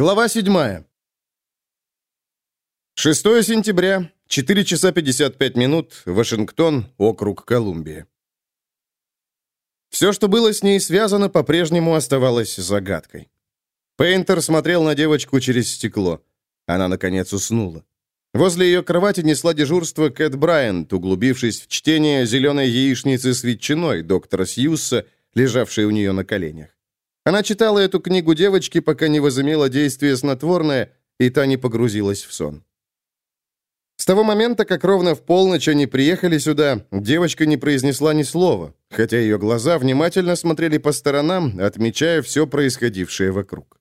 Глава 7. 6 сентября, 4 часа 55 минут, Вашингтон, округ Колумбия. Все, что было с ней связано, по-прежнему оставалось загадкой. Пейнтер смотрел на девочку через стекло. Она, наконец, уснула. Возле ее кровати несла дежурство Кэт Брайант, углубившись в чтение зеленой яичницы с ветчиной доктора Сьюса, лежавшей у нее на коленях. Она читала эту книгу девочки, пока не возымело действие снотворное, и та не погрузилась в сон. С того момента, как ровно в полночь они приехали сюда, девочка не произнесла ни слова, хотя ее глаза внимательно смотрели по сторонам, отмечая все происходившее вокруг.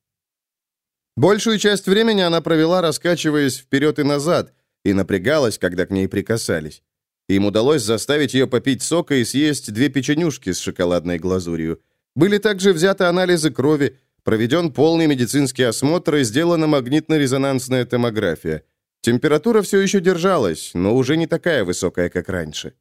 Большую часть времени она провела, раскачиваясь вперед и назад, и напрягалась, когда к ней прикасались. Им удалось заставить ее попить сока и съесть две печенюшки с шоколадной глазурью – были также взяты анализы крови, проведен полный медицинский осмотр и сделана магнитно-резонансная томография. Температура все еще держалась, но уже не такая высокая, как раньше.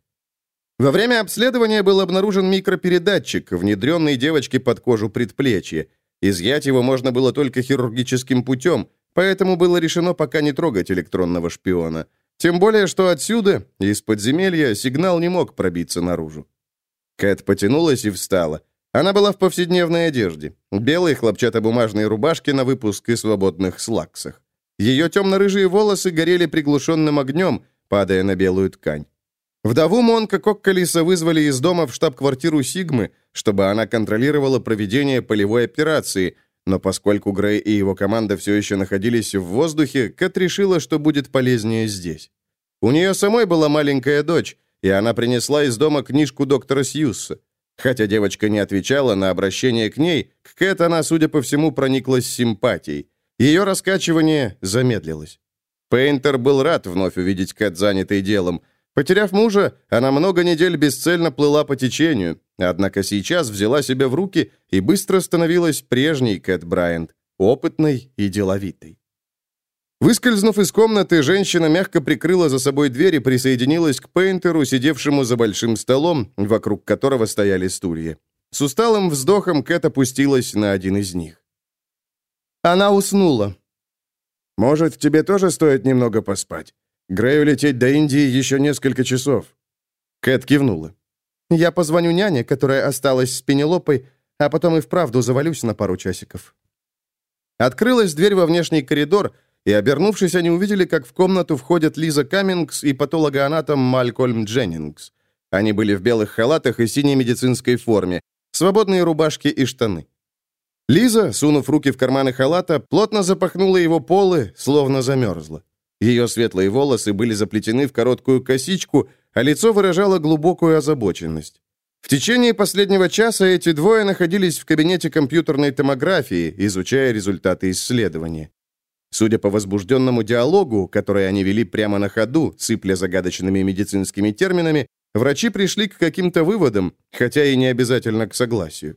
Во время обследования был обнаружен микропередатчик, внедренный девочке под кожу предплечья. Изъять его можно было только хирургическим путем, поэтому было решено пока не трогать электронного шпиона. Тем более, что отсюда, из подземелья, сигнал не мог пробиться наружу. Кэт потянулась и встала. Она была в повседневной одежде, белой хлопчатобумажной рубашке на выпуск и свободных слаксах. Ее темно-рыжие волосы горели приглушенным огнем, падая на белую ткань. Вдову Монка Коккалиса вызвали из дома в штаб-квартиру Сигмы, чтобы она контролировала проведение полевой операции, но поскольку Грей и его команда все еще находились в воздухе, Кэт решила, что будет полезнее здесь. У нее самой была маленькая дочь, и она принесла из дома книжку доктора Сьюса. Хотя девочка не отвечала на обращение к ней, к Кэт она, судя по всему, прониклась симпатией. Ее раскачивание замедлилось. Пейнтер был рад вновь увидеть Кэт занятой делом. Потеряв мужа, она много недель бесцельно плыла по течению, однако сейчас взяла себя в руки и быстро становилась прежней Кэт Брайант, опытной и деловитой. Выскользнув из комнаты, женщина мягко прикрыла за собой дверь и присоединилась к Пейнтеру, сидевшему за большим столом, вокруг которого стояли стулья. С усталым вздохом Кэт опустилась на один из них. Она уснула. «Может, тебе тоже стоит немного поспать? Грею лететь до Индии еще несколько часов». Кэт кивнула. «Я позвоню няне, которая осталась с Пенелопой, а потом и вправду завалюсь на пару часиков». Открылась дверь во внешний коридор — и, обернувшись, они увидели, как в комнату входят Лиза Каммингс и патологоанатом Малькольм Дженнингс. Они были в белых халатах и синей медицинской форме, свободные рубашки и штаны. Лиза, сунув руки в карманы халата, плотно запахнула его полы, словно замерзла. Ее светлые волосы были заплетены в короткую косичку, а лицо выражало глубокую озабоченность. В течение последнего часа эти двое находились в кабинете компьютерной томографии, изучая результаты исследования. Судя по возбужденному диалогу, который они вели прямо на ходу, сыпля загадочными медицинскими терминами, врачи пришли к каким-то выводам, хотя и не обязательно к согласию.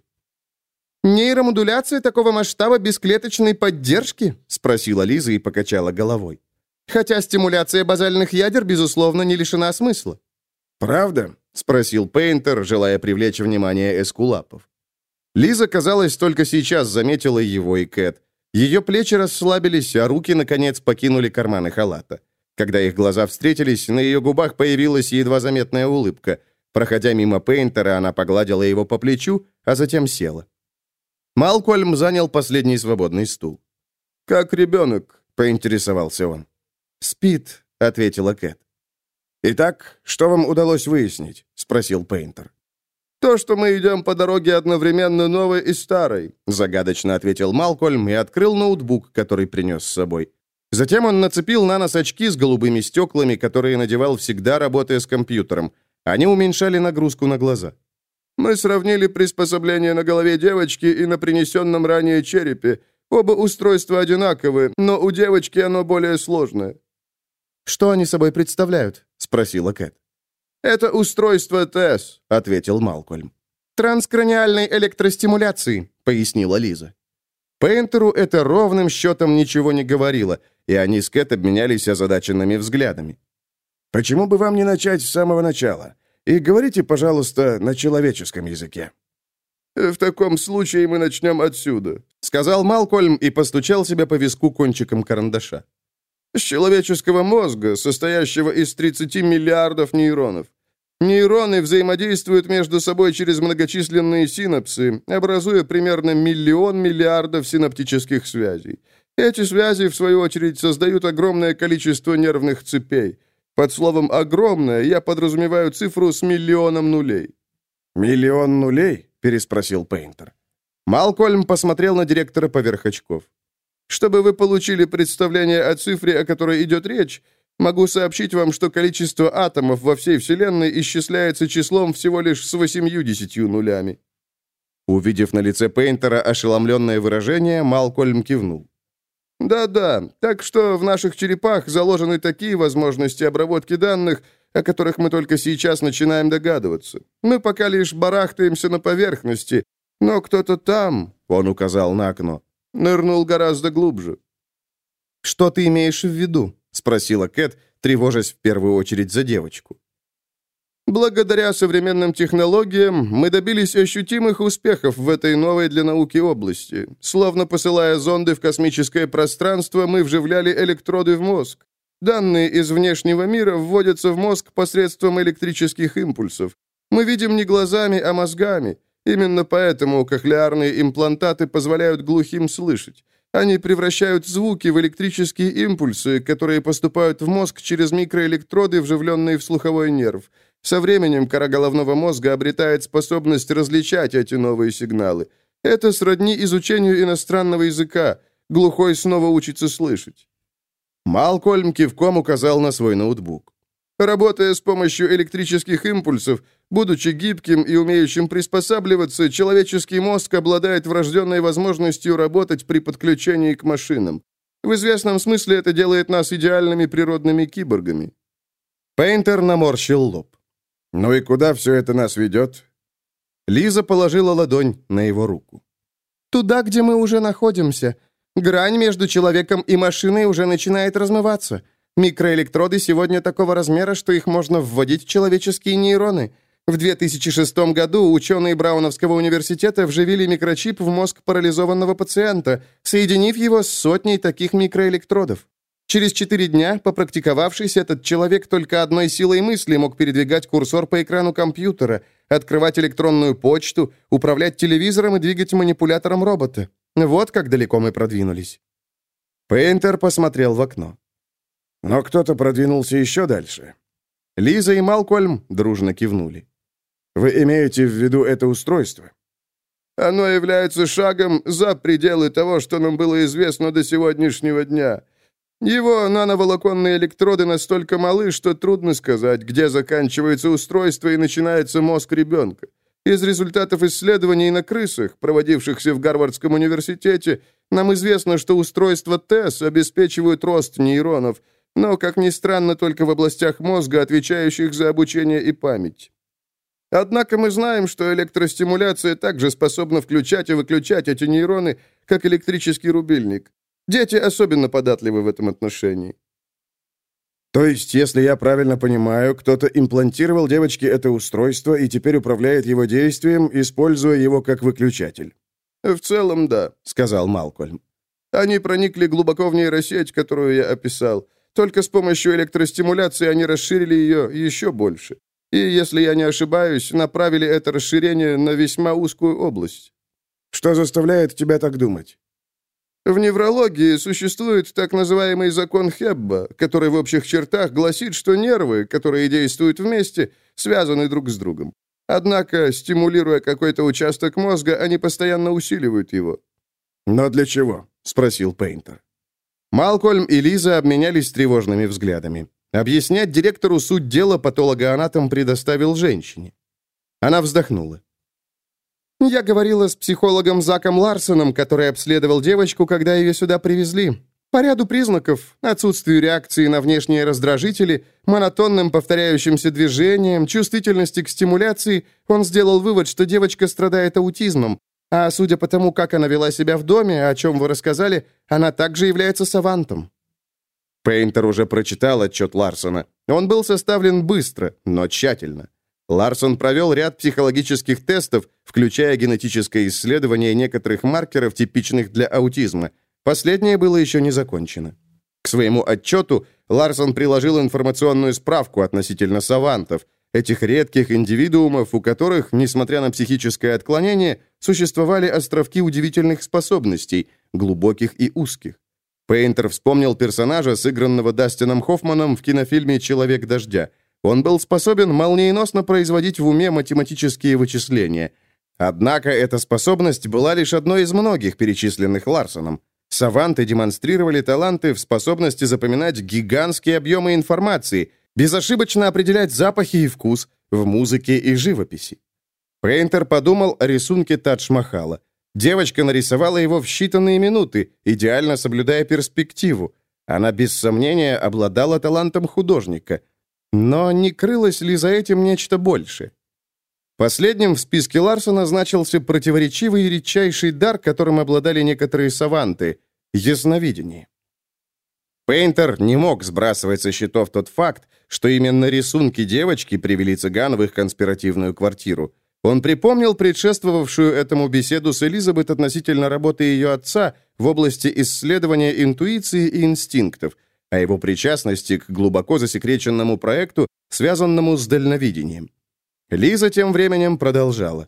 «Нейромодуляция такого масштаба бесклеточной поддержки?» — спросила Лиза и покачала головой. «Хотя стимуляция базальных ядер, безусловно, не лишена смысла». «Правда?» — спросил Пейнтер, желая привлечь внимание эскулапов. Лиза, казалось, только сейчас заметила его и Кэт. Ее плечи расслабились, а руки, наконец, покинули карманы халата. Когда их глаза встретились, на ее губах появилась едва заметная улыбка. Проходя мимо Пейнтера, она погладила его по плечу, а затем села. Малкольм занял последний свободный стул. «Как ребенок?» — поинтересовался он. «Спит», — ответила Кэт. «Итак, что вам удалось выяснить?» — спросил Пейнтер. «То, что мы идем по дороге одновременно новой и старой», загадочно ответил Малкольм и открыл ноутбук, который принес с собой. Затем он нацепил на нос очки с голубыми стеклами, которые надевал всегда, работая с компьютером. Они уменьшали нагрузку на глаза. «Мы сравнили приспособление на голове девочки и на принесенном ранее черепе. Оба устройства одинаковы, но у девочки оно более сложное». «Что они собой представляют?» — спросила Кэт. «Это устройство ТЭС», — ответил Малкольм. «Транскраниальной электростимуляции», — пояснила Лиза. Пейнтеру это ровным счетом ничего не говорило, и они с Кэт обменялись озадаченными взглядами. «Почему бы вам не начать с самого начала? И говорите, пожалуйста, на человеческом языке». В таком случае мы начнем отсюда», — сказал Малкольм и постучал себя по виску кончиком карандаша. «С человеческого мозга, состоящего из 30 миллиардов нейронов. Нейроны взаимодействуют между собой через многочисленные синапсы, образуя примерно миллион миллиардов синаптических связей. Эти связи, в свою очередь, создают огромное количество нервных цепей. Под словом «огромное» я подразумеваю цифру с миллионом нулей. «Миллион нулей?» — переспросил Пейнтер. Малкольм посмотрел на директора поверх очков. «Чтобы вы получили представление о цифре, о которой идет речь, могу сообщить вам, что количество атомов во всей Вселенной исчисляется числом всего лишь с восемью-десятью нулями». Увидев на лице Пейнтера ошеломленное выражение, Малкольм кивнул. «Да-да, так что в наших черепах заложены такие возможности обработки данных, о которых мы только сейчас начинаем догадываться. Мы пока лишь барахтаемся на поверхности, но кто-то там, — он указал на окно, — нырнул гораздо глубже». «Что ты имеешь в виду?» — спросила Кэт, тревожась в первую очередь за девочку. Благодаря современным технологиям мы добились ощутимых успехов в этой новой для науки области. Словно посылая зонды в космическое пространство, мы вживляли электроды в мозг. Данные из внешнего мира вводятся в мозг посредством электрических импульсов. Мы видим не глазами, а мозгами. Именно поэтому кохлеарные имплантаты позволяют глухим слышать. Они превращают звуки в электрические импульсы, которые поступают в мозг через микроэлектроды, вживленные в слуховой нерв. Со временем кора головного мозга обретает способность различать эти новые сигналы. Это сродни изучению иностранного языка. Глухой снова учится слышать. Малкольм кивком указал на свой ноутбук. Работая с помощью электрических импульсов, будучи гибким и умеющим приспосабливаться, человеческий мозг обладает врожденной возможностью работать при подключении к машинам. В известном смысле это делает нас идеальными природными киборгами. Пейнтер наморщил лоб. «Ну и куда все это нас ведет?» Лиза положила ладонь на его руку. «Туда, где мы уже находимся. Грань между человеком и машиной уже начинает размываться. Микроэлектроды сегодня такого размера, что их можно вводить в человеческие нейроны. В 2006 году ученые Брауновского университета вживили микрочип в мозг парализованного пациента, соединив его с сотней таких микроэлектродов. Через четыре дня, попрактиковавшись, этот человек только одной силой мысли мог передвигать курсор по экрану компьютера, открывать электронную почту, управлять телевизором и двигать манипулятором робота. Вот как далеко мы продвинулись. Пейнтер посмотрел в окно. Но кто-то продвинулся еще дальше. Лиза и Малкольм дружно кивнули. «Вы имеете в виду это устройство?» «Оно является шагом за пределы того, что нам было известно до сегодняшнего дня. Его нановолоконные электроды настолько малы, что трудно сказать, где заканчивается устройство и начинается мозг ребенка. Из результатов исследований на крысах, проводившихся в Гарвардском университете, нам известно, что устройства ТЭС обеспечивают рост нейронов, но, как ни странно, только в областях мозга, отвечающих за обучение и память. Однако мы знаем, что электростимуляция также способна включать и выключать эти нейроны, как электрический рубильник. Дети особенно податливы в этом отношении. То есть, если я правильно понимаю, кто-то имплантировал девочке это устройство и теперь управляет его действием, используя его как выключатель? В целом, да, сказал Малкольм. Они проникли глубоко в нейросеть, которую я описал. Только с помощью электростимуляции они расширили ее еще больше. И, если я не ошибаюсь, направили это расширение на весьма узкую область. Что заставляет тебя так думать? В неврологии существует так называемый закон Хебба, который в общих чертах гласит, что нервы, которые действуют вместе, связаны друг с другом. Однако, стимулируя какой-то участок мозга, они постоянно усиливают его. «Но для чего?» — спросил Пейнтер. Малкольм и Лиза обменялись тревожными взглядами. Объяснять директору суть дела патологоанатом предоставил женщине. Она вздохнула. Я говорила с психологом Заком Ларсоном, который обследовал девочку, когда ее сюда привезли. По ряду признаков, отсутствию реакции на внешние раздражители, монотонным повторяющимся движениям, чувствительности к стимуляции, он сделал вывод, что девочка страдает аутизмом, а судя по тому, как она вела себя в доме, о чем вы рассказали, она также является савантом. Пейнтер уже прочитал отчет Ларсона. Он был составлен быстро, но тщательно. Ларсон провел ряд психологических тестов, включая генетическое исследование некоторых маркеров, типичных для аутизма. Последнее было еще не закончено. К своему отчету Ларсон приложил информационную справку относительно савантов, этих редких индивидуумов, у которых, несмотря на психическое отклонение, существовали островки удивительных способностей, глубоких и узких. Пейнтер вспомнил персонажа, сыгранного Дастином Хоффманом в кинофильме «Человек дождя». Он был способен молниеносно производить в уме математические вычисления. Однако эта способность была лишь одной из многих, перечисленных Ларсоном. Саванты демонстрировали таланты в способности запоминать гигантские объемы информации, безошибочно определять запахи и вкус в музыке и живописи. Пейнтер подумал о рисунке Тадж-Махала. Девочка нарисовала его в считанные минуты, идеально соблюдая перспективу. Она, без сомнения, обладала талантом художника. Но не крылось ли за этим нечто большее? Последним в списке Ларсона значился противоречивый и редчайший дар, которым обладали некоторые саванты — ясновидение. Пейнтер не мог сбрасывать со счетов тот факт, что именно рисунки девочки привели цыган в их конспиративную квартиру. Он припомнил предшествовавшую этому беседу с Элизабет относительно работы ее отца в области исследования интуиции и инстинктов, о его причастности к глубоко засекреченному проекту, связанному с дальновидением. Лиза тем временем продолжала.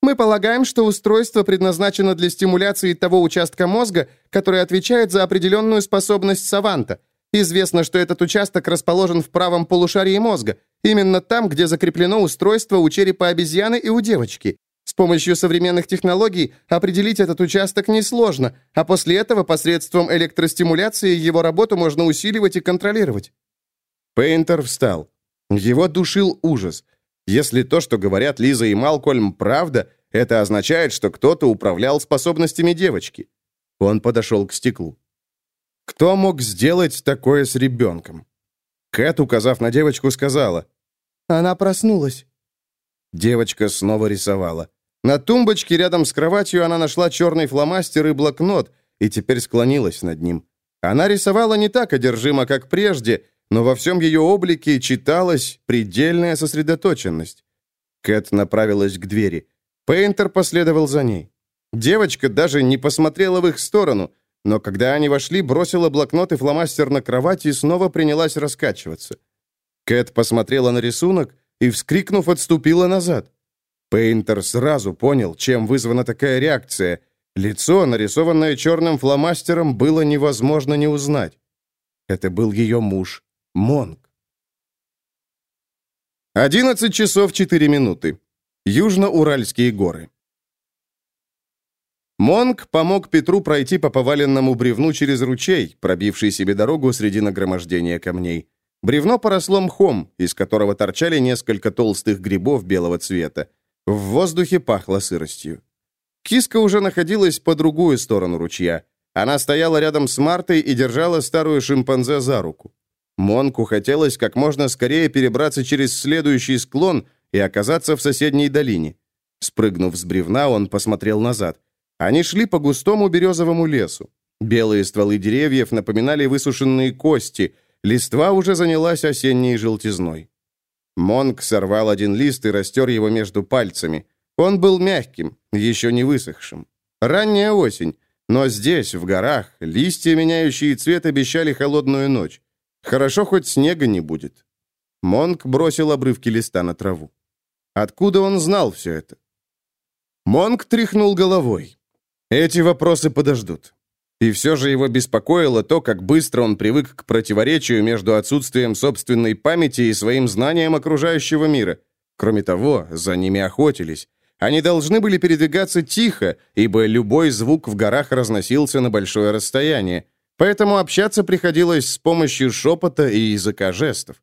Мы полагаем, что устройство предназначено для стимуляции того участка мозга, который отвечает за определенную способность саванта. Известно, что этот участок расположен в правом полушарии мозга, именно там, где закреплено устройство у черепа обезьяны и у девочки. С помощью современных технологий определить этот участок несложно, а после этого посредством электростимуляции его работу можно усиливать и контролировать. Пейнтер встал. Его душил ужас. Если то, что говорят Лиза и Малкольм, правда, это означает, что кто-то управлял способностями девочки. Он подошел к стеклу. Кто мог сделать такое с ребенком? Кэт, указав на девочку, сказала. «Она проснулась». Девочка снова рисовала. На тумбочке рядом с кроватью она нашла черный фломастер и блокнот, и теперь склонилась над ним. Она рисовала не так одержимо, как прежде, но во всем ее облике читалась предельная сосредоточенность. Кэт направилась к двери. Пейнтер последовал за ней. Девочка даже не посмотрела в их сторону, но когда они вошли, бросила блокнот и фломастер на кровать и снова принялась раскачиваться. Кэт посмотрела на рисунок и, вскрикнув, отступила назад. Пейнтер сразу понял, чем вызвана такая реакция. Лицо, нарисованное черным фломастером, было невозможно не узнать. Это был ее муж Монг. 11 часов 4 минуты. Южно-Уральские горы. Монг помог Петру пройти по поваленному бревну через ручей, пробивший себе дорогу среди нагромождения камней. Бревно поросло мхом, из которого торчали несколько толстых грибов белого цвета. В воздухе пахло сыростью. Киска уже находилась по другую сторону ручья. Она стояла рядом с Мартой и держала старую шимпанзе за руку. Монку хотелось как можно скорее перебраться через следующий склон и оказаться в соседней долине. Спрыгнув с бревна, он посмотрел назад. Они шли по густому березовому лесу. Белые стволы деревьев напоминали высушенные кости, листва уже занялась осенней желтизной. Монк сорвал один лист и растер его между пальцами. Он был мягким, еще не высохшим. Ранняя осень, но здесь, в горах, листья, меняющие цвет, обещали холодную ночь. Хорошо, хоть снега не будет. Монк бросил обрывки листа на траву. Откуда он знал все это? Монк тряхнул головой. Эти вопросы подождут. И все же его беспокоило то, как быстро он привык к противоречию между отсутствием собственной памяти и своим знанием окружающего мира. Кроме того, за ними охотились. Они должны были передвигаться тихо, ибо любой звук в горах разносился на большое расстояние. Поэтому общаться приходилось с помощью шепота и языка жестов.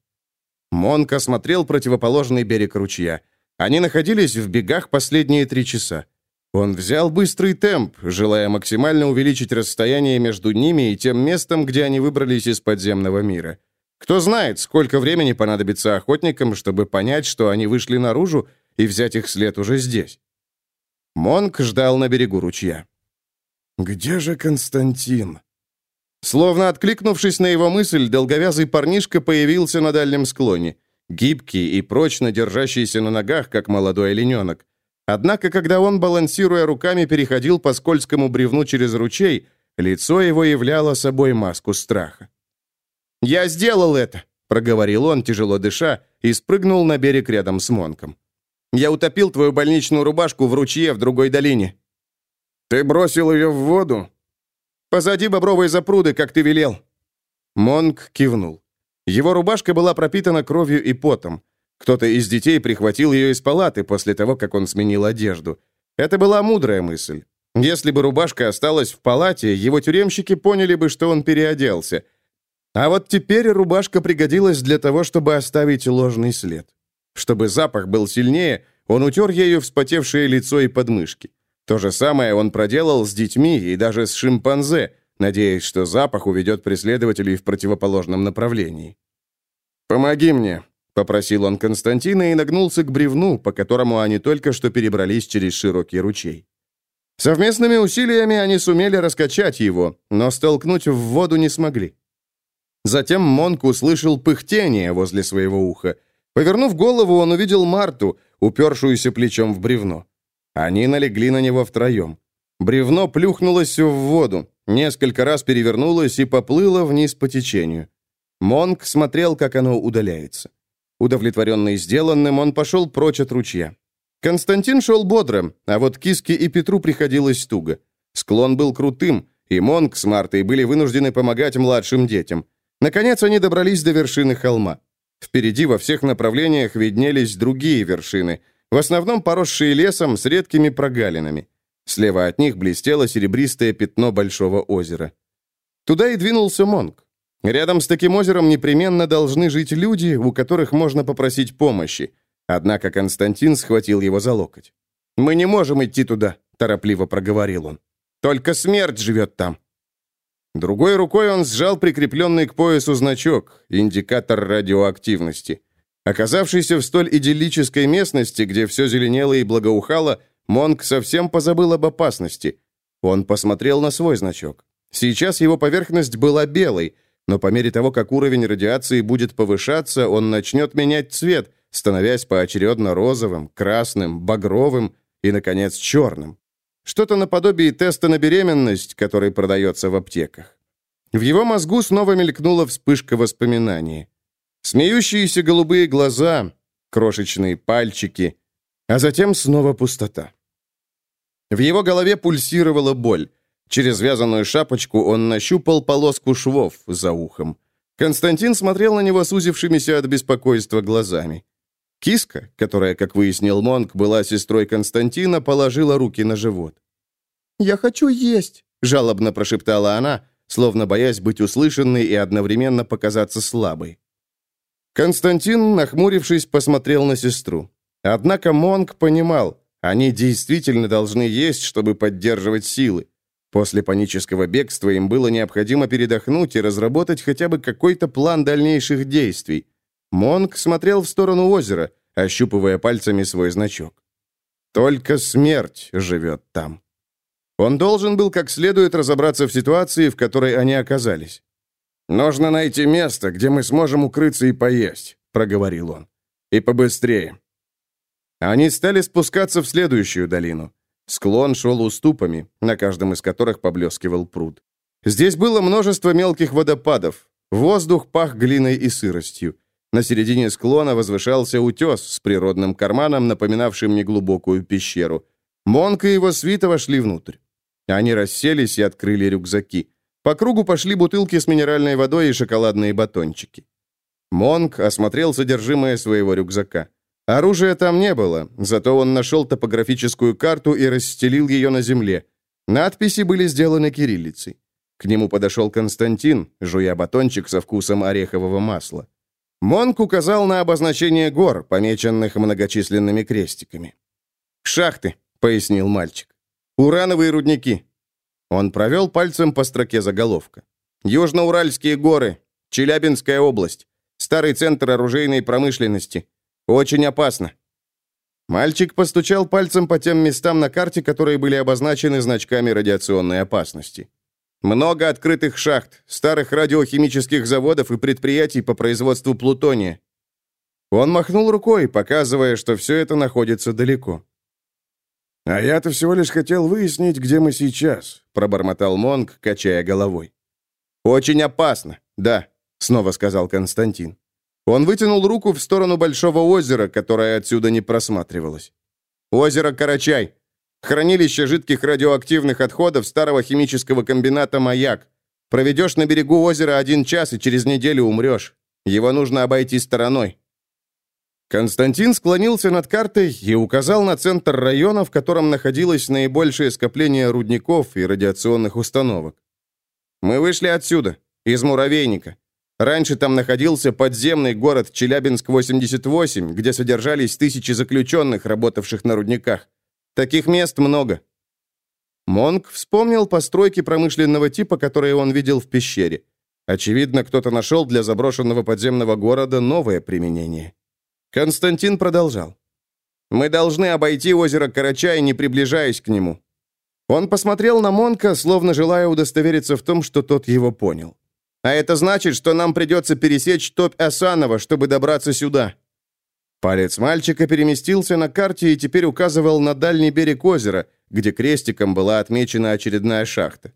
Монк осмотрел противоположный берег ручья. Они находились в бегах последние три часа. Он взял быстрый темп, желая максимально увеличить расстояние между ними и тем местом, где они выбрались из подземного мира. Кто знает, сколько времени понадобится охотникам, чтобы понять, что они вышли наружу, и взять их след уже здесь. Монк ждал на берегу ручья. «Где же Константин?» Словно откликнувшись на его мысль, долговязый парнишка появился на дальнем склоне. гибкий и прочно держащийся на ногах, как молодой олененок. Однако, когда он, балансируя руками, переходил по скользкому бревну через ручей, лицо его являло собой маску страха. «Я сделал это!» — проговорил он, тяжело дыша, и спрыгнул на берег рядом с Монком. «Я утопил твою больничную рубашку в ручье в другой долине». «Ты бросил ее в воду?» «Позади бобровой запруды, как ты велел». Монк кивнул. Его рубашка была пропитана кровью и потом. Кто-то из детей прихватил ее из палаты после того, как он сменил одежду. Это была мудрая мысль. Если бы рубашка осталась в палате, его тюремщики поняли бы, что он переоделся. А вот теперь рубашка пригодилась для того, чтобы оставить ложный след. Чтобы запах был сильнее, он утер ею вспотевшее лицо и подмышки. То же самое он проделал с детьми и даже с шимпанзе, надеясь, что запах уведет преследователей в противоположном направлении. «Помоги мне», — попросил он Константина и нагнулся к бревну, по которому они только что перебрались через широкий ручей. Совместными усилиями они сумели раскачать его, но столкнуть в воду не смогли. Затем Монк услышал пыхтение возле своего уха. Повернув голову, он увидел Марту, упершуюся плечом в бревно. Они налегли на него втроем. Бревно плюхнулось в воду, несколько раз перевернулось и поплыло вниз по течению. Монк смотрел, как оно удаляется. Удовлетворенный сделанным, он пошел прочь от ручья. Константин шел бодро, а вот Киске и Петру приходилось туго. Склон был крутым, и Монк с Мартой были вынуждены помогать младшим детям. Наконец они добрались до вершины холма. Впереди во всех направлениях виднелись другие вершины, в основном поросшие лесом с редкими прогалинами. Слева от них блестело серебристое пятно большого озера. Туда и двинулся Монк. Рядом с таким озером непременно должны жить люди, у которых можно попросить помощи. Однако Константин схватил его за локоть. «Мы не можем идти туда», — торопливо проговорил он. «Только смерть живет там». Другой рукой он сжал прикрепленный к поясу значок, индикатор радиоактивности. Оказавшийся в столь идиллической местности, где все зеленело и благоухало, Монк совсем позабыл об опасности. Он посмотрел на свой значок. Сейчас его поверхность была белой, но по мере того, как уровень радиации будет повышаться, он начнет менять цвет, становясь поочередно розовым, красным, багровым и, наконец, черным. Что-то наподобие теста на беременность, который продается в аптеках. В его мозгу снова мелькнула вспышка воспоминаний. Смеющиеся голубые глаза, крошечные пальчики, а затем снова пустота. В его голове пульсировала боль. Через вязаную шапочку он нащупал полоску швов за ухом. Константин смотрел на него сузившимися от беспокойства глазами. Киска, которая, как выяснил Монк, была сестрой Константина, положила руки на живот. «Я хочу есть», — жалобно прошептала она, словно боясь быть услышанной и одновременно показаться слабой. Константин, нахмурившись, посмотрел на сестру. Однако Монк понимал, они действительно должны есть, чтобы поддерживать силы. После панического бегства им было необходимо передохнуть и разработать хотя бы какой-то план дальнейших действий. Монк смотрел в сторону озера, ощупывая пальцами свой значок. Только смерть живет там. Он должен был как следует разобраться в ситуации, в которой они оказались. «Нужно найти место, где мы сможем укрыться и поесть», — проговорил он. «И побыстрее». Они стали спускаться в следующую долину. Склон шел уступами, на каждом из которых поблескивал пруд. Здесь было множество мелких водопадов. Воздух пах глиной и сыростью. На середине склона возвышался утес с природным карманом, напоминавшим неглубокую пещеру. Монк и его свита вошли внутрь. Они расселись и открыли рюкзаки. По кругу пошли бутылки с минеральной водой и шоколадные батончики. Монк осмотрел содержимое своего рюкзака. Оружия там не было, зато он нашел топографическую карту и расстелил ее на земле. Надписи были сделаны кириллицей. К нему подошел Константин, жуя батончик со вкусом орехового масла. Монк указал на обозначение гор, помеченных многочисленными крестиками. «Шахты», — пояснил мальчик. «Урановые рудники». Он провел пальцем по строке заголовка. «Южноуральские горы, Челябинская область, старый центр оружейной промышленности, очень опасно». Мальчик постучал пальцем по тем местам на карте, которые были обозначены значками радиационной опасности. Много открытых шахт, старых радиохимических заводов и предприятий по производству плутония. Он махнул рукой, показывая, что все это находится далеко. «А я-то всего лишь хотел выяснить, где мы сейчас», — пробормотал Монг, качая головой. «Очень опасно, да», — снова сказал Константин. Он вытянул руку в сторону большого озера, которое отсюда не просматривалось. «Озеро Карачай. Хранилище жидких радиоактивных отходов старого химического комбината «Маяк». Проведешь на берегу озера один час и через неделю умрешь. Его нужно обойти стороной. Константин склонился над картой и указал на центр района, в котором находилось наибольшее скопление рудников и радиационных установок. «Мы вышли отсюда, из муравейника. Раньше там находился подземный город Челябинск-88, где содержались тысячи заключенных, работавших на рудниках. Таких мест много». Монк вспомнил постройки промышленного типа, которые он видел в пещере. Очевидно, кто-то нашел для заброшенного подземного города новое применение. Константин продолжал. «Мы должны обойти озеро Карачай, не приближаясь к нему». Он посмотрел на Монка, словно желая удостовериться в том, что тот его понял. «А это значит, что нам придется пересечь топь Асанова, чтобы добраться сюда». Палец мальчика переместился на карте и теперь указывал на дальний берег озера, где крестиком была отмечена очередная шахта.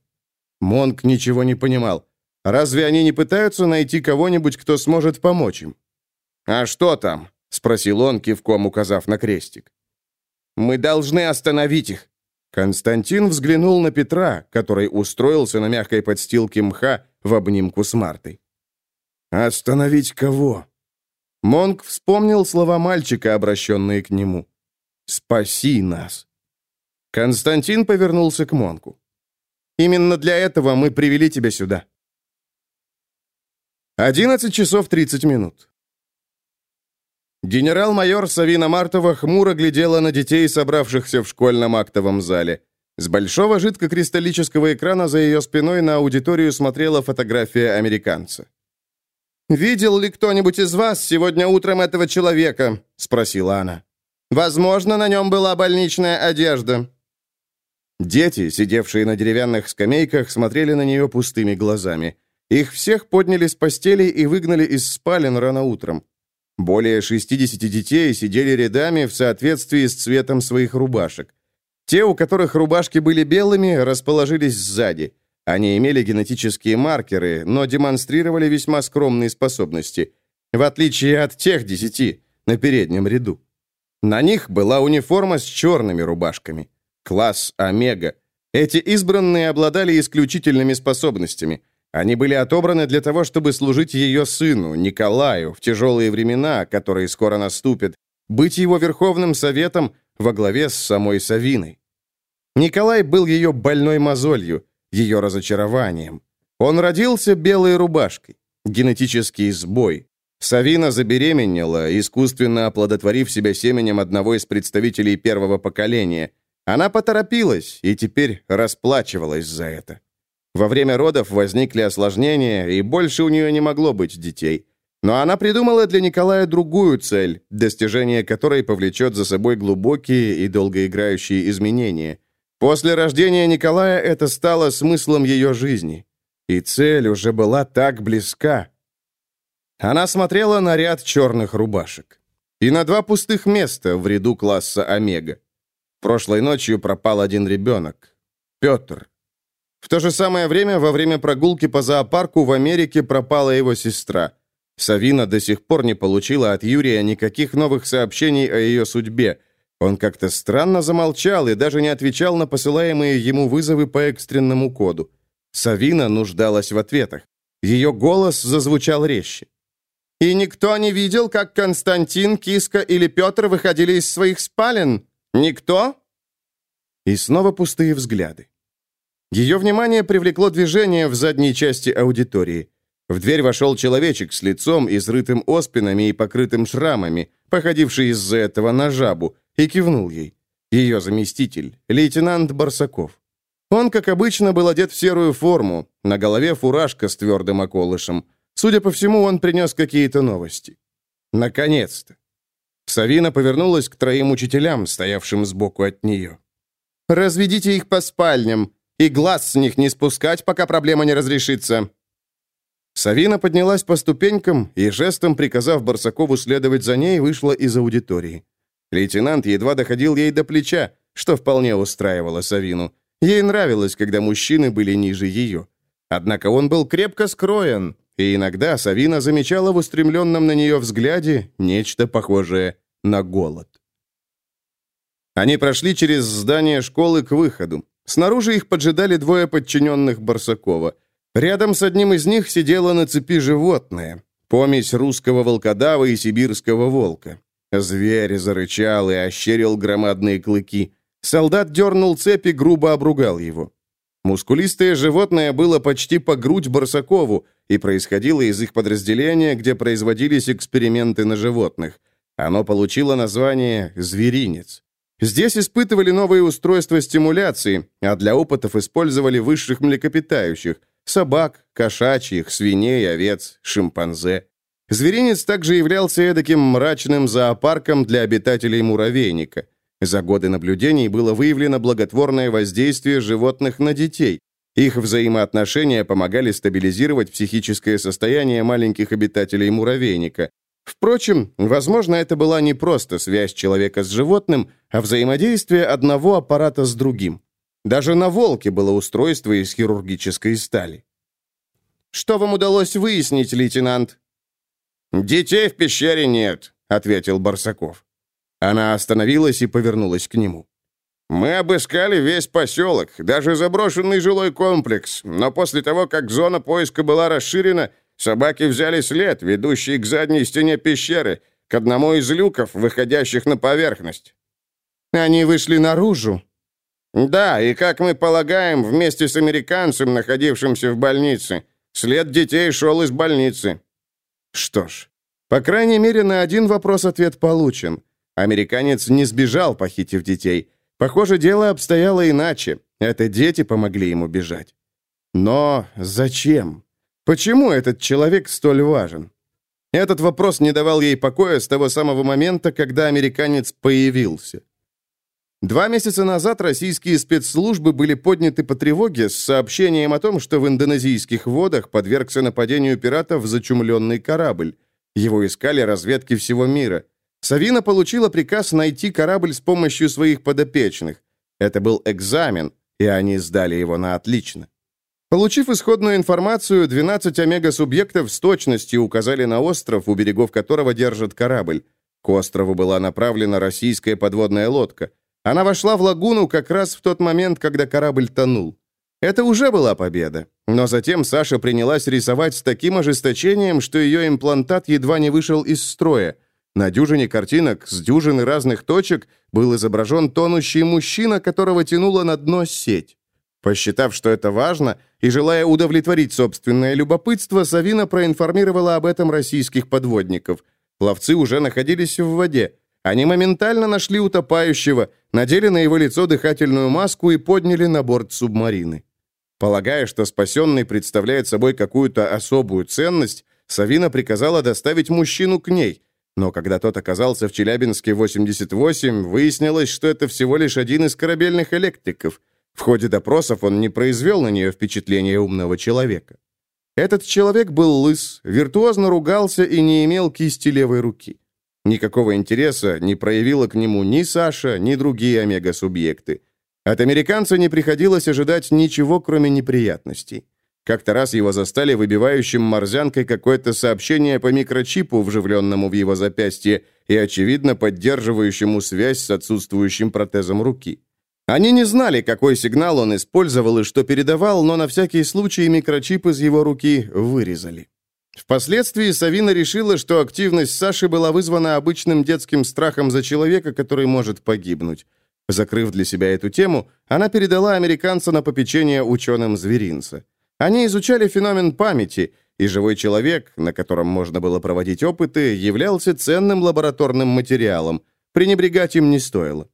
Монк ничего не понимал. Разве они не пытаются найти кого-нибудь, кто сможет помочь им? «А что там?» — спросил он, кивком указав на крестик. «Мы должны остановить их». Константин взглянул на Петра, который устроился на мягкой подстилке мха в обнимку с Мартой. «Остановить кого?» Монк вспомнил слова мальчика, обращенные к нему. «Спаси нас». Константин повернулся к Монку. «Именно для этого мы привели тебя сюда». Одиннадцать часов тридцать минут. Генерал-майор Савина Мартова хмуро глядела на детей, собравшихся в школьном актовом зале. С большого жидкокристаллического экрана за ее спиной на аудиторию смотрела фотография американца. «Видел ли кто-нибудь из вас сегодня утром этого человека?» — спросила она. «Возможно, на нем была больничная одежда». Дети, сидевшие на деревянных скамейках, смотрели на нее пустыми глазами. Их всех подняли с постелей и выгнали из спален рано утром. Более 60 детей сидели рядами в соответствии с цветом своих рубашек. Те, у которых рубашки были белыми, расположились сзади. Они имели генетические маркеры, но демонстрировали весьма скромные способности, в отличие от тех десяти на переднем ряду. На них была униформа с черными рубашками. Класс Омега. Эти избранные обладали исключительными способностями – они были отобраны для того, чтобы служить ее сыну, Николаю, в тяжелые времена, которые скоро наступят, быть его верховным советом во главе с самой Савиной. Николай был ее больной мозолью, ее разочарованием. Он родился белой рубашкой, генетический сбой. Савина забеременела, искусственно оплодотворив себя семенем одного из представителей первого поколения. Она поторопилась и теперь расплачивалась за это. Во время родов возникли осложнения, и больше у нее не могло быть детей. Но она придумала для Николая другую цель, достижение которой повлечет за собой глубокие и долгоиграющие изменения. После рождения Николая это стало смыслом ее жизни. И цель уже была так близка. Она смотрела на ряд черных рубашек. И на два пустых места в ряду класса Омега. Прошлой ночью пропал один ребенок. Петр. В то же самое время, во время прогулки по зоопарку в Америке пропала его сестра. Савина до сих пор не получила от Юрия никаких новых сообщений о ее судьбе. Он как-то странно замолчал и даже не отвечал на посылаемые ему вызовы по экстренному коду. Савина нуждалась в ответах. Ее голос зазвучал резче. «И никто не видел, как Константин, Киска или Петр выходили из своих спален? Никто?» И снова пустые взгляды. Ее внимание привлекло движение в задней части аудитории. В дверь вошел человечек с лицом, изрытым оспинами и покрытым шрамами, походивший из-за этого на жабу, и кивнул ей. Ее заместитель, лейтенант Барсаков. Он, как обычно, был одет в серую форму, на голове фуражка с твердым околышем. Судя по всему, он принес какие-то новости. Наконец-то. Савина повернулась к троим учителям, стоявшим сбоку от нее. «Разведите их по спальням. И глаз с них не спускать, пока проблема не разрешится». Савина поднялась по ступенькам и, жестом приказав Барсакову следовать за ней, вышла из аудитории. Лейтенант едва доходил ей до плеча, что вполне устраивало Савину. Ей нравилось, когда мужчины были ниже ее. Однако он был крепко скроен, и иногда Савина замечала в устремленном на нее взгляде нечто похожее на голод. Они прошли через здание школы к выходу. Снаружи их поджидали двое подчиненных Барсакова. Рядом с одним из них сидело на цепи животное, помесь русского волкодава и сибирского волка. Зверь зарычал и ощерил громадные клыки. Солдат дернул цепь и грубо обругал его. Мускулистое животное было почти по грудь Барсакову и происходило из их подразделения, где производились эксперименты на животных. Оно получило название «зверинец». Здесь испытывали новые устройства стимуляции, а для опытов использовали высших млекопитающих – собак, кошачьих, свиней, овец, шимпанзе. Зверинец также являлся эдаким мрачным зоопарком для обитателей муравейника. За годы наблюдений было выявлено благотворное воздействие животных на детей. Их взаимоотношения помогали стабилизировать психическое состояние маленьких обитателей муравейника. Впрочем, возможно, это была не просто связь человека с животным, а взаимодействие одного аппарата с другим. Даже на «Волке» было устройство из хирургической стали. «Что вам удалось выяснить, лейтенант?» «Детей в пещере нет», — ответил Барсаков. Она остановилась и повернулась к нему. «Мы обыскали весь поселок, даже заброшенный жилой комплекс, но после того, как зона поиска была расширена, собаки взяли след, ведущий к задней стене пещеры, к одному из люков, выходящих на поверхность». «Они вышли наружу?» «Да, и, как мы полагаем, вместе с американцем, находившимся в больнице. След детей шел из больницы». Что ж, по крайней мере, на один вопрос ответ получен. Американец не сбежал, похитив детей. Похоже, дело обстояло иначе. Это дети помогли ему бежать. Но зачем? Почему этот человек столь важен? Этот вопрос не давал ей покоя с того самого момента, когда американец появился. Два месяца назад российские спецслужбы были подняты по тревоге с сообщением о том, что в индонезийских водах подвергся нападению пиратов зачумленный корабль. Его искали разведки всего мира. Савина получила приказ найти корабль с помощью своих подопечных. Это был экзамен, и они сдали его на отлично. Получив исходную информацию, 12 омега-субъектов с точностью указали на остров, у берегов которого держат корабль. К острову была направлена российская подводная лодка – она вошла в лагуну как раз в тот момент, когда корабль тонул. Это уже была победа. Но затем Саша принялась рисовать с таким ожесточением, что ее имплантат едва не вышел из строя. На дюжине картинок с дюжины разных точек был изображен тонущий мужчина, которого тянуло на дно сеть. Посчитав, что это важно, и желая удовлетворить собственное любопытство, Савина проинформировала об этом российских подводников. Пловцы уже находились в воде. Они моментально нашли утопающего, надели на его лицо дыхательную маску и подняли на борт субмарины. Полагая, что спасенный представляет собой какую-то особую ценность, Савина приказала доставить мужчину к ней, но когда тот оказался в Челябинске 88, выяснилось, что это всего лишь один из корабельных электриков. В ходе допросов он не произвел на нее впечатления умного человека. Этот человек был лыс, виртуозно ругался и не имел кисти левой руки. Никакого интереса не проявила к нему ни Саша, ни другие омега-субъекты. От американца не приходилось ожидать ничего, кроме неприятностей. Как-то раз его застали выбивающим морзянкой какое-то сообщение по микрочипу, вживленному в его запястье, и, очевидно, поддерживающему связь с отсутствующим протезом руки. Они не знали, какой сигнал он использовал и что передавал, но на всякий случай микрочип из его руки вырезали. Впоследствии Савина решила, что активность Саши была вызвана обычным детским страхом за человека, который может погибнуть. Закрыв для себя эту тему, она передала американца на попечение ученым зверинца. Они изучали феномен памяти, и живой человек, на котором можно было проводить опыты, являлся ценным лабораторным материалом. Пренебрегать им не стоило.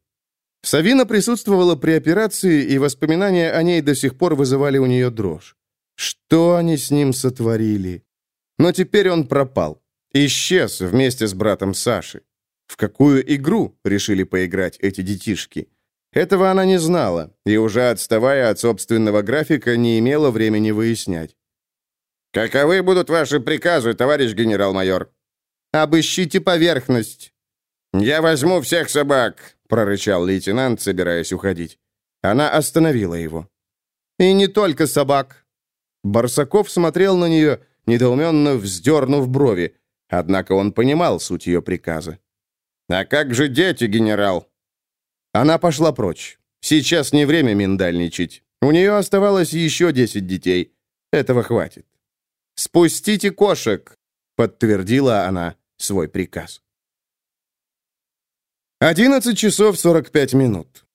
Савина присутствовала при операции, и воспоминания о ней до сих пор вызывали у нее дрожь. Что они с ним сотворили? Но теперь он пропал. Исчез вместе с братом Саши. В какую игру решили поиграть эти детишки? Этого она не знала, и уже отставая от собственного графика, не имела времени выяснять. «Каковы будут ваши приказы, товарищ генерал-майор?» «Обыщите поверхность». «Я возьму всех собак», — прорычал лейтенант, собираясь уходить. Она остановила его. «И не только собак». Барсаков смотрел на нее, недоуменно вздернув брови, однако он понимал суть ее приказа. «А как же дети, генерал?» Она пошла прочь. Сейчас не время миндальничать. У нее оставалось еще десять детей. Этого хватит. «Спустите кошек!» — подтвердила она свой приказ. Одиннадцать часов сорок пять минут.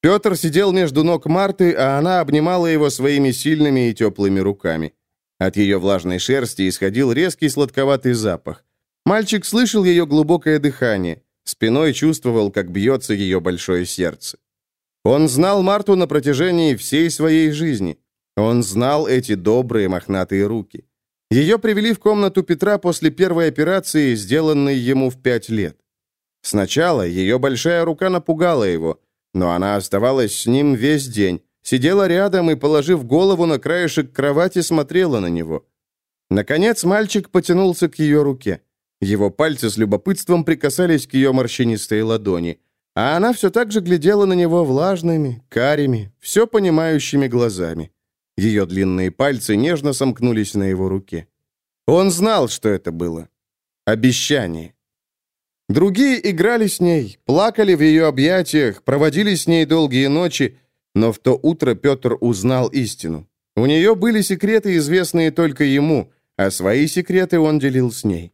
Петр сидел между ног Марты, а она обнимала его своими сильными и теплыми руками. От ее влажной шерсти исходил резкий сладковатый запах. Мальчик слышал ее глубокое дыхание, спиной чувствовал, как бьется ее большое сердце. Он знал Марту на протяжении всей своей жизни. Он знал эти добрые мохнатые руки. Ее привели в комнату Петра после первой операции, сделанной ему в пять лет. Сначала ее большая рука напугала его, но она оставалась с ним весь день, сидела рядом и, положив голову на краешек кровати, смотрела на него. Наконец мальчик потянулся к ее руке. Его пальцы с любопытством прикасались к ее морщинистой ладони, а она все так же глядела на него влажными, карими, все понимающими глазами. Ее длинные пальцы нежно сомкнулись на его руке. Он знал, что это было. Обещание. Другие играли с ней, плакали в ее объятиях, проводили с ней долгие ночи, но в то утро Петр узнал истину. У нее были секреты, известные только ему, а свои секреты он делил с ней.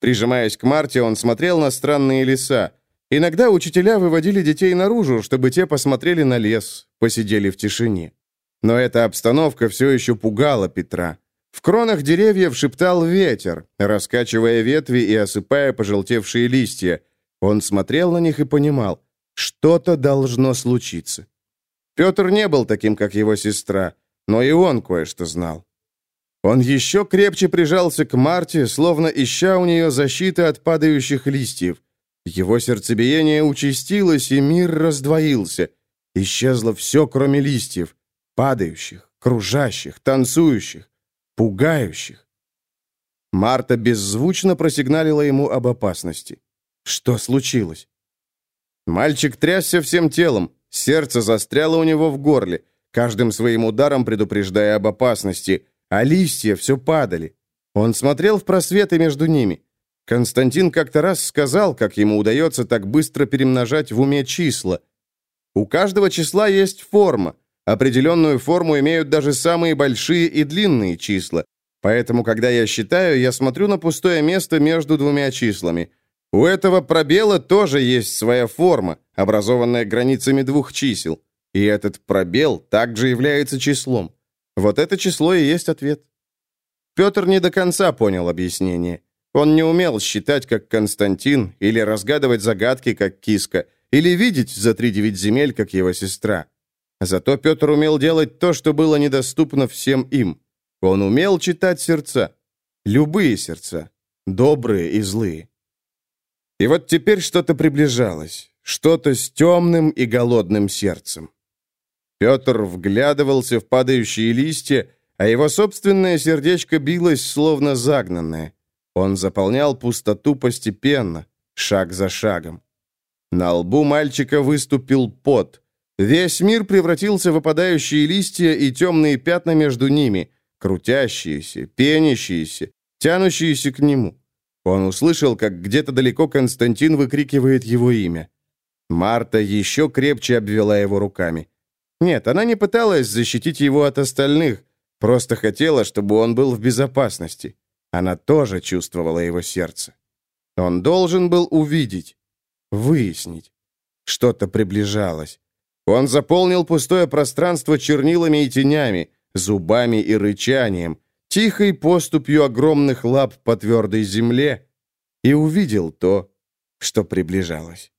Прижимаясь к Марте, он смотрел на странные леса. Иногда учителя выводили детей наружу, чтобы те посмотрели на лес, посидели в тишине. Но эта обстановка все еще пугала Петра. В кронах деревьев шептал ветер, раскачивая ветви и осыпая пожелтевшие листья. Он смотрел на них и понимал, что-то должно случиться. Петр не был таким, как его сестра, но и он кое-что знал. Он еще крепче прижался к Марте, словно ища у нее защиты от падающих листьев. Его сердцебиение участилось, и мир раздвоился. Исчезло все, кроме листьев падающих, кружащих, танцующих, пугающих. Марта беззвучно просигналила ему об опасности. Что случилось? Мальчик трясся всем телом, сердце застряло у него в горле, каждым своим ударом предупреждая об опасности, а листья все падали. Он смотрел в просветы между ними. Константин как-то раз сказал, как ему удается так быстро перемножать в уме числа. У каждого числа есть форма, Определенную форму имеют даже самые большие и длинные числа. Поэтому, когда я считаю, я смотрю на пустое место между двумя числами. У этого пробела тоже есть своя форма, образованная границами двух чисел. И этот пробел также является числом. Вот это число и есть ответ. Петр не до конца понял объяснение. Он не умел считать, как Константин, или разгадывать загадки, как Киска, или видеть за три девять земель, как его сестра. Зато Петр умел делать то, что было недоступно всем им. Он умел читать сердца. Любые сердца. Добрые и злые. И вот теперь что-то приближалось. Что-то с темным и голодным сердцем. Петр вглядывался в падающие листья, а его собственное сердечко билось, словно загнанное. Он заполнял пустоту постепенно, шаг за шагом. На лбу мальчика выступил пот. Весь мир превратился в опадающие листья и темные пятна между ними, крутящиеся, пенящиеся, тянущиеся к нему. Он услышал, как где-то далеко Константин выкрикивает его имя. Марта еще крепче обвела его руками. Нет, она не пыталась защитить его от остальных, просто хотела, чтобы он был в безопасности. Она тоже чувствовала его сердце. Он должен был увидеть, выяснить. Что-то приближалось. Он заполнил пустое пространство чернилами и тенями, зубами и рычанием, тихой поступью огромных лап по твердой земле и увидел то, что приближалось.